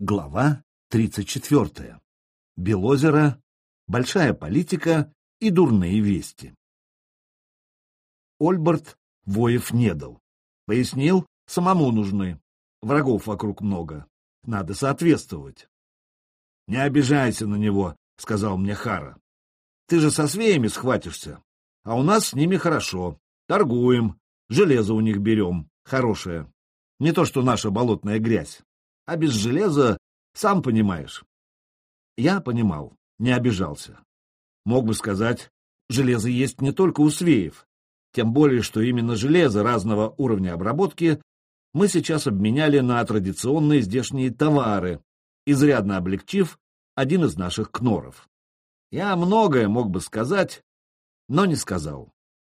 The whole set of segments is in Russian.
Глава 34. Белозеро, большая политика и дурные вести. Ольберт воев не дал. Пояснил, самому нужны. Врагов вокруг много. Надо соответствовать. — Не обижайся на него, — сказал мне Хара. — Ты же со свеями схватишься. А у нас с ними хорошо. Торгуем. Железо у них берем. Хорошее. Не то, что наша болотная грязь а без железа, сам понимаешь. Я понимал, не обижался. Мог бы сказать, железо есть не только у свеев, тем более, что именно железо разного уровня обработки мы сейчас обменяли на традиционные здешние товары, изрядно облегчив один из наших кноров. Я многое мог бы сказать, но не сказал.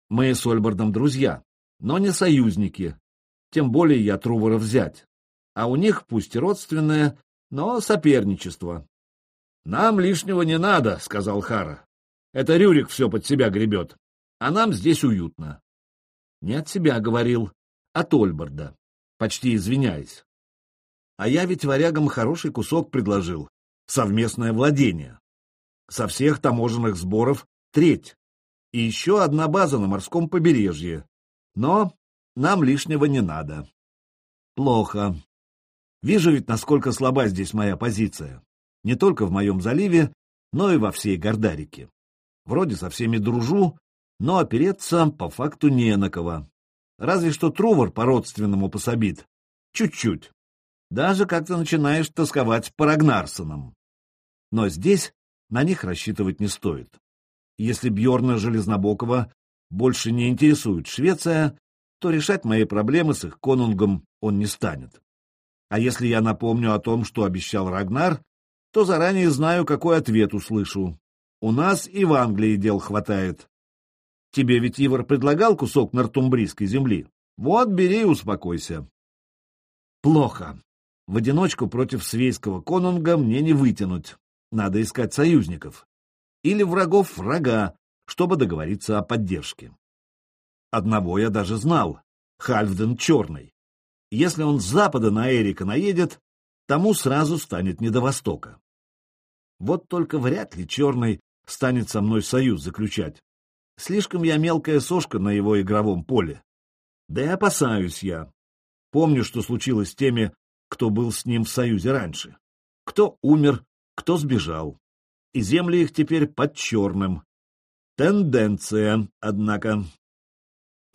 Мы с Ольбардом друзья, но не союзники, тем более я Трувора взять а у них пусть и родственное, но соперничество. — Нам лишнего не надо, — сказал Хара. — Это Рюрик все под себя гребет, а нам здесь уютно. Не от себя говорил, от Ольборда, почти извиняясь. А я ведь варягам хороший кусок предложил — совместное владение. Со всех таможенных сборов треть. И еще одна база на морском побережье. Но нам лишнего не надо. Плохо. Вижу ведь, насколько слаба здесь моя позиция. Не только в моем заливе, но и во всей Гордарике. Вроде со всеми дружу, но опереться по факту не на кого. Разве что Трувор по-родственному пособит. Чуть-чуть. Даже как-то начинаешь тосковать по Рагнарсонам. Но здесь на них рассчитывать не стоит. Если Бьорна Железнобокова больше не интересует Швеция, то решать мои проблемы с их конунгом он не станет. А если я напомню о том, что обещал Рагнар, то заранее знаю, какой ответ услышу. У нас и в Англии дел хватает. Тебе ведь Ивар предлагал кусок нортумбрийской земли. Вот, бери и успокойся. Плохо. В одиночку против свейского конунга мне не вытянуть. Надо искать союзников. Или врагов врага, чтобы договориться о поддержке. Одного я даже знал — Хальфден Черный. Если он с запада на Эрика наедет, тому сразу станет не до востока. Вот только вряд ли Черный станет со мной союз заключать. Слишком я мелкая сошка на его игровом поле. Да и опасаюсь я. Помню, что случилось с теми, кто был с ним в союзе раньше. Кто умер, кто сбежал. И земли их теперь под черным. Тенденция, однако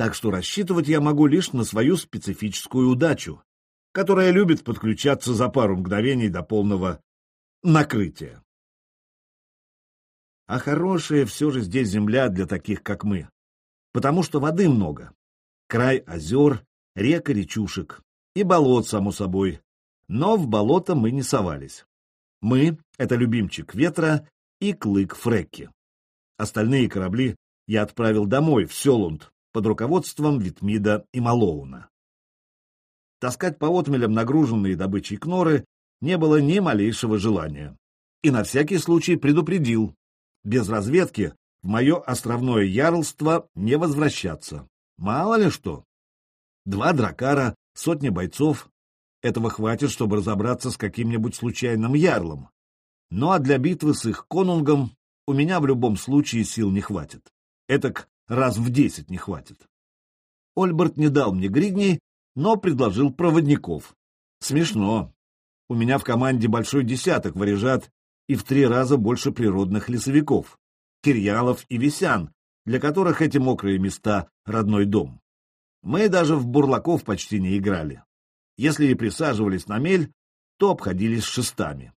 так что рассчитывать я могу лишь на свою специфическую удачу, которая любит подключаться за пару мгновений до полного накрытия. А хорошая все же здесь земля для таких, как мы, потому что воды много. Край озер, река речушек и болот, само собой. Но в болото мы не совались. Мы — это любимчик ветра и клык Фрекки. Остальные корабли я отправил домой, в Селунд, под руководством Витмида и Малоуна. Таскать по отмелям нагруженные добычей кноры не было ни малейшего желания. И на всякий случай предупредил, без разведки в мое островное ярлство не возвращаться. Мало ли что. Два дракара, сотни бойцов. Этого хватит, чтобы разобраться с каким-нибудь случайным ярлом. Ну а для битвы с их конунгом у меня в любом случае сил не хватит. Этак раз в десять не хватит. Ольберт не дал мне гридней, но предложил проводников. Смешно. У меня в команде большой десяток варежат и в три раза больше природных лесовиков, кирьялов и весян, для которых эти мокрые места — родной дом. Мы даже в бурлаков почти не играли. Если и присаживались на мель, то обходились шестами.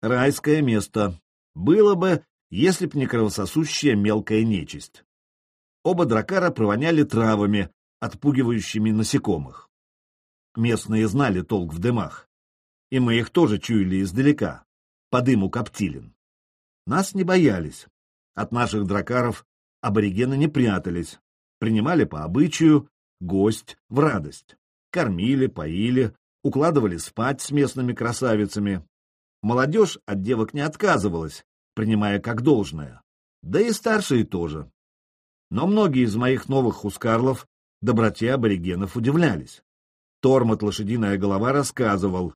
Райское место. Было бы, если б не кровососущая мелкая нечисть. Оба дракара провоняли травами, отпугивающими насекомых. Местные знали толк в дымах, и мы их тоже чуяли издалека, по дыму коптилин. Нас не боялись. От наших дракаров аборигены не прятались, принимали по обычаю гость в радость. Кормили, поили, укладывали спать с местными красавицами. Молодежь от девок не отказывалась, принимая как должное. Да и старшие тоже. Но многие из моих новых хускарлов доброте аборигенов удивлялись. Тормот лошадиная голова рассказывал.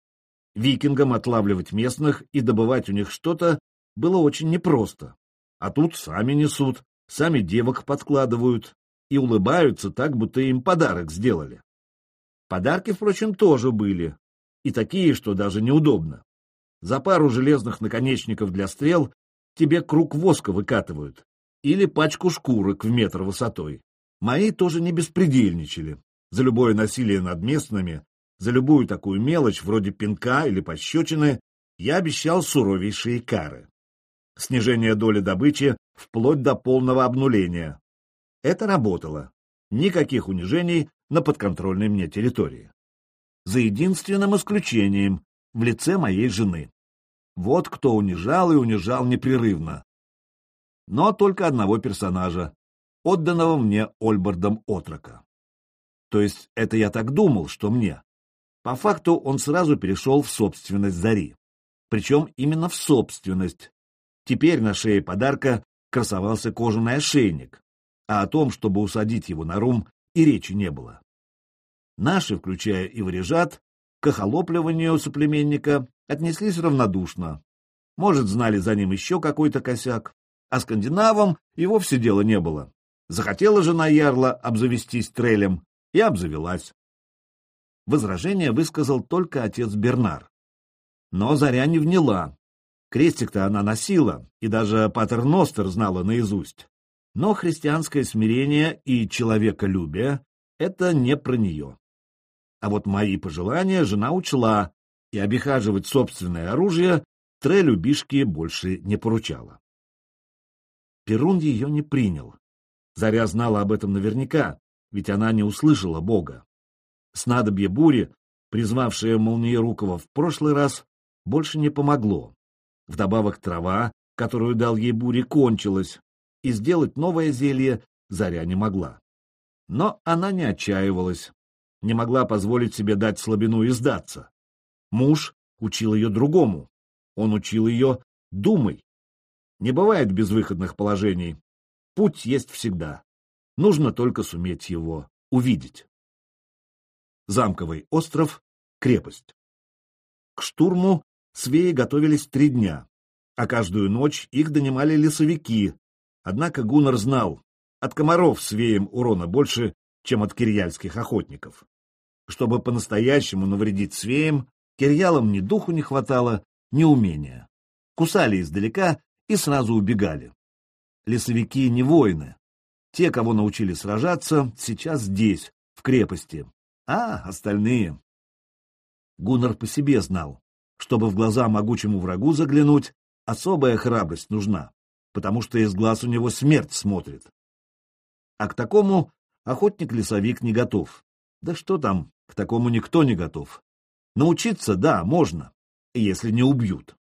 Викингам отлавливать местных и добывать у них что-то было очень непросто. А тут сами несут, сами девок подкладывают и улыбаются так, будто им подарок сделали. Подарки, впрочем, тоже были, и такие, что даже неудобно. За пару железных наконечников для стрел тебе круг воска выкатывают или пачку шкурок в метр высотой. Мои тоже не беспредельничали. За любое насилие над местными, за любую такую мелочь, вроде пинка или пощечины, я обещал суровейшие кары. Снижение доли добычи вплоть до полного обнуления. Это работало. Никаких унижений на подконтрольной мне территории. За единственным исключением в лице моей жены. Вот кто унижал и унижал непрерывно. Но только одного персонажа, отданного мне Ольбардом Отрока. То есть это я так думал, что мне. По факту он сразу перешел в собственность Зари. Причем именно в собственность. Теперь на шее подарка красовался кожаный ошейник, а о том, чтобы усадить его на рум, и речи не было. Наши, включая и варежат, к охолопливанию соплеменника отнеслись равнодушно. Может, знали за ним еще какой-то косяк, а скандинавам и вовсе дела не было. Захотела жена Ярла обзавестись трелем и обзавелась. Возражение высказал только отец Бернар. Но Заря не вняла. Крестик-то она носила, и даже Патер Ностер знала наизусть. Но христианское смирение и человеколюбие — это не про нее. А вот мои пожелания жена учла, и обихаживать собственное оружие Трелю Бишки больше не поручала. Перун ее не принял. Заря знала об этом наверняка, ведь она не услышала Бога. Снадобье бури, призвавшее Молниерукова в прошлый раз, больше не помогло. Вдобавок трава, которую дал ей бури, кончилась, и сделать новое зелье Заря не могла. Но она не отчаивалась не могла позволить себе дать слабину и сдаться. Муж учил ее другому. Он учил ее «думай». Не бывает безвыходных положений. Путь есть всегда. Нужно только суметь его увидеть. Замковый остров, крепость. К штурму свеи готовились три дня, а каждую ночь их донимали лесовики. Однако Гуннар знал, от комаров свеям урона больше, чем от кирьяльских охотников. Чтобы по-настоящему навредить свеям, кирьялам ни духу не хватало, ни умения. Кусали издалека и сразу убегали. Лесовики не воины. Те, кого научили сражаться, сейчас здесь, в крепости. А остальные... Гуннар по себе знал, чтобы в глаза могучему врагу заглянуть, особая храбрость нужна, потому что из глаз у него смерть смотрит. А к такому охотник-лесовик не готов. Да что там, к такому никто не готов. Научиться, да, можно, если не убьют.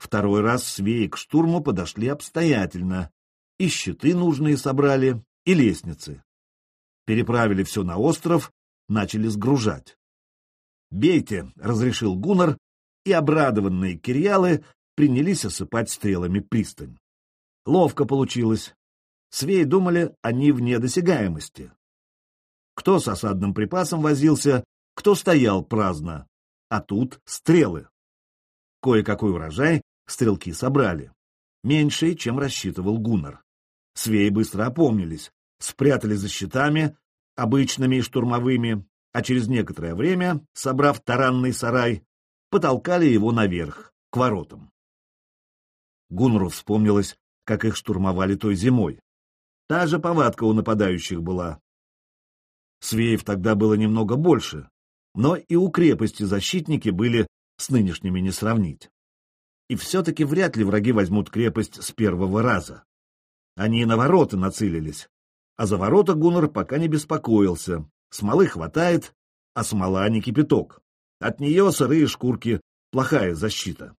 Второй раз свеи к штурму подошли обстоятельно. И щиты нужные собрали, и лестницы. Переправили все на остров, начали сгружать. «Бейте», — разрешил Гуннар, и обрадованные кирьялы принялись осыпать стрелами пристань. Ловко получилось. Свеи думали, они вне досягаемости. Кто с осадным припасом возился, кто стоял праздно. А тут стрелы. Кое-какой урожай стрелки собрали. Меньше, чем рассчитывал Гуннар. Свеи быстро опомнились, спрятали за щитами, обычными и штурмовыми, а через некоторое время, собрав таранный сарай, потолкали его наверх, к воротам. Гуннару вспомнилось, как их штурмовали той зимой. Та же повадка у нападающих была. Свеев тогда было немного больше, но и у крепости защитники были с нынешними не сравнить. И все-таки вряд ли враги возьмут крепость с первого раза. Они на ворота нацелились, а за ворота Гуннар пока не беспокоился. Смолы хватает, а смола не кипяток. От нее сырые шкурки — плохая защита.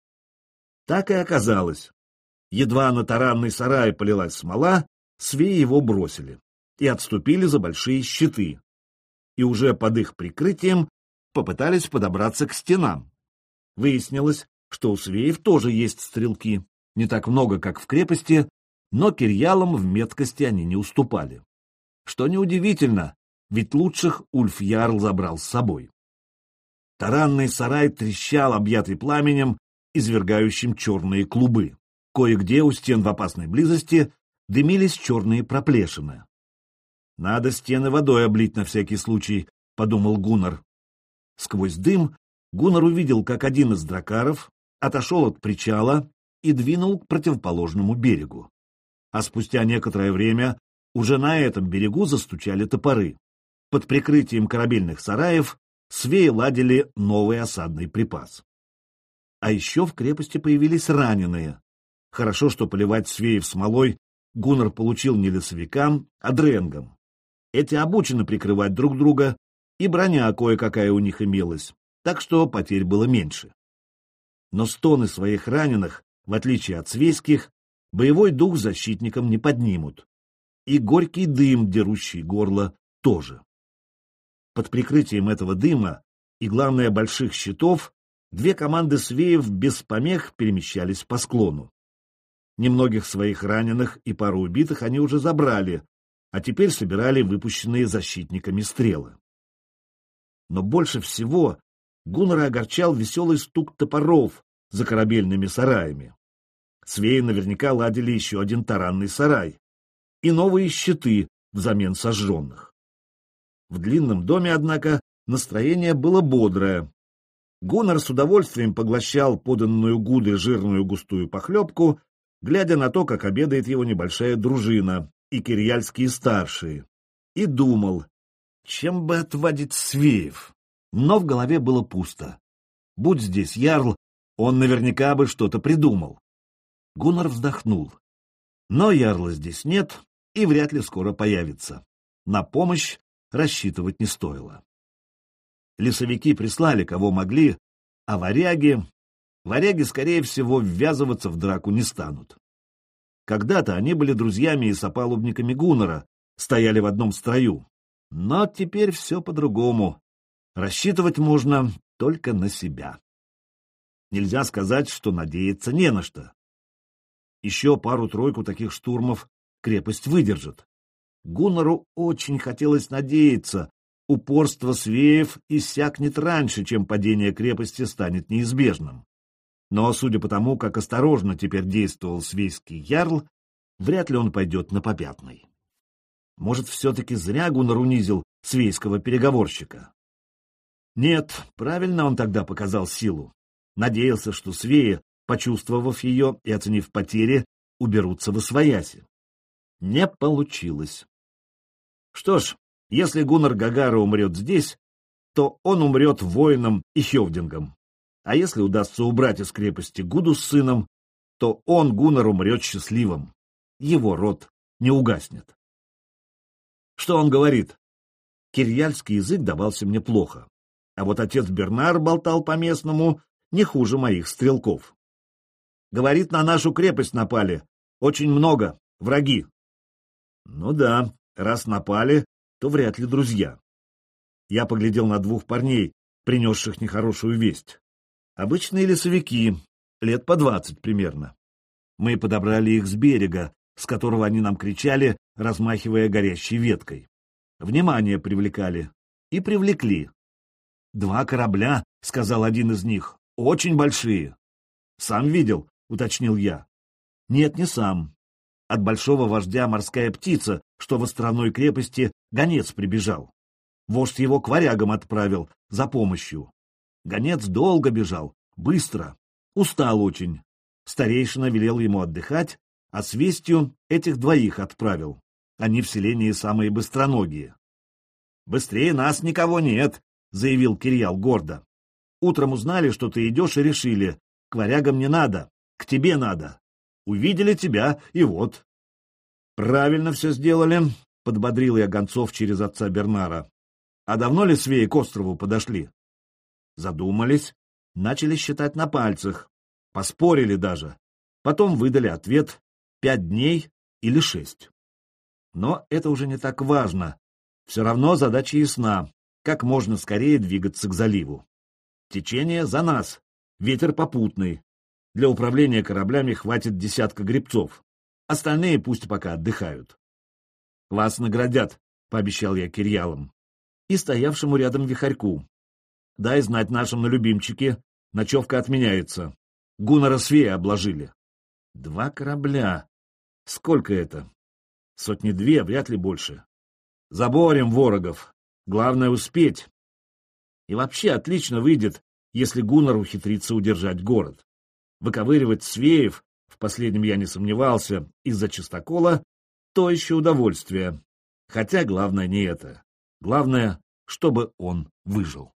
Так и оказалось. Едва на таранный сарай полилась смола, свеи его бросили и отступили за большие щиты, и уже под их прикрытием попытались подобраться к стенам. Выяснилось, что у свеев тоже есть стрелки, не так много, как в крепости, но кирьялам в меткости они не уступали. Что неудивительно, ведь лучших Ульф Ярл забрал с собой. Таранный сарай трещал, объятый пламенем, извергающим черные клубы. Кое-где у стен в опасной близости дымились черные проплешины. «Надо стены водой облить на всякий случай», — подумал Гуннар. Сквозь дым Гуннар увидел, как один из дракаров отошел от причала и двинул к противоположному берегу. А спустя некоторое время уже на этом берегу застучали топоры. Под прикрытием корабельных сараев свеи ладили новый осадный припас. А еще в крепости появились раненые. Хорошо, что поливать свеев смолой Гуннар получил не лесовикам, а дренгам. Эти обучены прикрывать друг друга, и броня кое-какая у них имелась, так что потерь было меньше. Но стоны своих раненых, в отличие от свейских, боевой дух защитникам не поднимут. И горький дым, дерущий горло, тоже. Под прикрытием этого дыма и, главное, больших щитов, две команды свеев без помех перемещались по склону. Немногих своих раненых и пару убитых они уже забрали, а теперь собирали выпущенные защитниками стрелы. Но больше всего Гуннера огорчал веселый стук топоров за корабельными сараями. Свеи наверняка ладили еще один таранный сарай и новые щиты взамен сожженных. В длинном доме, однако, настроение было бодрое. Гуннер с удовольствием поглощал поданную Гуды жирную густую похлебку, глядя на то, как обедает его небольшая дружина и кирьяльские старшие, и думал, чем бы отвадить Свеев. Но в голове было пусто. Будь здесь Ярл, он наверняка бы что-то придумал. Гуннар вздохнул. Но Ярла здесь нет и вряд ли скоро появится. На помощь рассчитывать не стоило. Лесовики прислали, кого могли, а варяги... Варяги, скорее всего, ввязываться в драку не станут. Когда-то они были друзьями и сопалубниками Гуннера, стояли в одном строю. Но теперь все по-другому. Рассчитывать можно только на себя. Нельзя сказать, что надеяться не на что. Еще пару-тройку таких штурмов крепость выдержит. Гуннару очень хотелось надеяться, упорство свеев иссякнет раньше, чем падение крепости станет неизбежным. Но, судя по тому, как осторожно теперь действовал свейский ярл, вряд ли он пойдет на попятный. Может, все-таки зря Гуннар унизил свейского переговорщика? Нет, правильно он тогда показал силу. Надеялся, что свеи, почувствовав ее и оценив потери, уберутся в освояси. Не получилось. Что ж, если Гуннар Гагара умрет здесь, то он умрет воином и хевдингом. А если удастся убрать из крепости Гуду с сыном, то он, Гуннар, умрет счастливым. Его род не угаснет. Что он говорит? Кирьяльский язык давался мне плохо. А вот отец Бернар болтал по-местному не хуже моих стрелков. Говорит, на нашу крепость напали. Очень много. Враги. Ну да, раз напали, то вряд ли друзья. Я поглядел на двух парней, принесших нехорошую весть. Обычные лесовики, лет по двадцать примерно. Мы подобрали их с берега, с которого они нам кричали, размахивая горящей веткой. Внимание привлекали. И привлекли. «Два корабля», — сказал один из них, — «очень большие». «Сам видел», — уточнил я. «Нет, не сам. От большого вождя морская птица, что в островной крепости гонец прибежал. Вождь его к варягам отправил за помощью. Гонец долго бежал, быстро, устал очень. Старейшина велел ему отдыхать, а с вестью этих двоих отправил. Они в селении самые быстроногие. «Быстрее нас никого нет», — заявил Кирьял гордо. «Утром узнали, что ты идешь, и решили, к варягам не надо, к тебе надо. Увидели тебя, и вот». «Правильно все сделали», — подбодрил я гонцов через отца Бернара. «А давно ли свеи к острову подошли?» Задумались, начали считать на пальцах, поспорили даже. Потом выдали ответ пять дней или шесть. Но это уже не так важно. Все равно задача ясна, как можно скорее двигаться к заливу. Течение за нас, ветер попутный. Для управления кораблями хватит десятка гребцов. Остальные пусть пока отдыхают. «Вас наградят», — пообещал я Кирьялам. И стоявшему рядом вихарьку. дай знать нашим на любимчике, ночевка отменяется. Гуннера Свея обложили. Два корабля. Сколько это? Сотни две, вряд ли больше. Заборем ворогов. Главное успеть. И вообще отлично выйдет, если Гуннар ухитрится удержать город. Выковыривать Свеев, в последнем я не сомневался, из-за чистокола, то еще удовольствие. Хотя главное не это. Главное, чтобы он выжил.